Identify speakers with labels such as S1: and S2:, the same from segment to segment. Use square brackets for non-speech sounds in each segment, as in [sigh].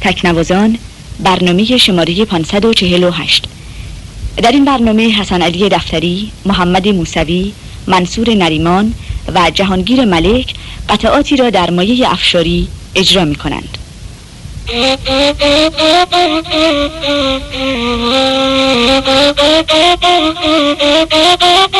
S1: تکنوازان برنامه شماره 548 در این برنامه حسن علی دفتری، محمد موسوی، منصور نریمان و جهانگیر ملک قطعاتی را در مایه افشاری اجرا می کنند. [laughs]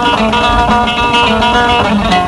S1: Thank you.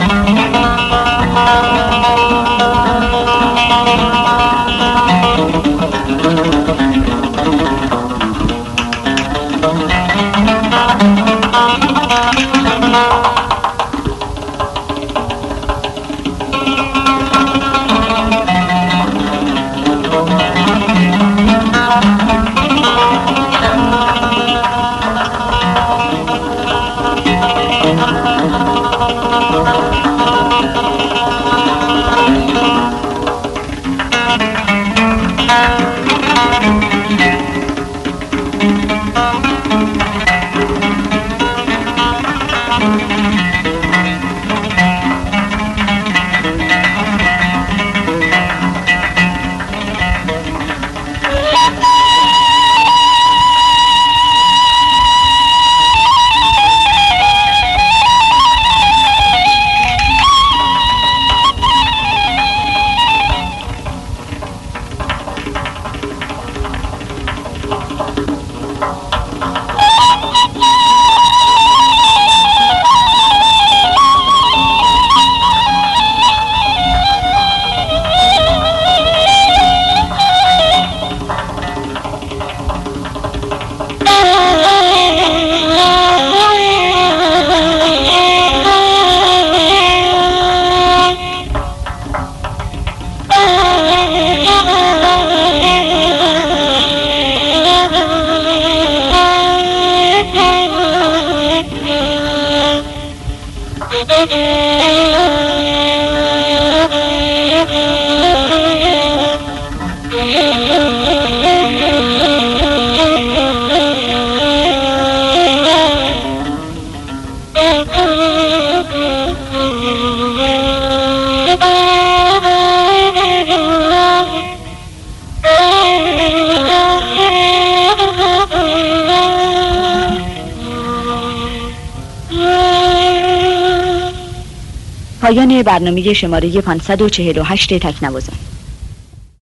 S1: پایان برنامه شماره 548 تکنوازان.